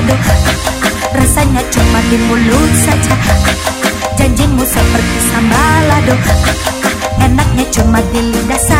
madu ah, ah, Rasanya cuma di mulut saja. Ah, ah Janjimu seperti sambalado Enaknya cuma di lidah saja.